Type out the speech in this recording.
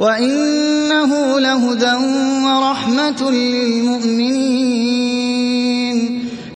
وَإِنَّهُ لَهُدًى وَرَحْمَةٌ لِّلْمُؤْمِنِينَ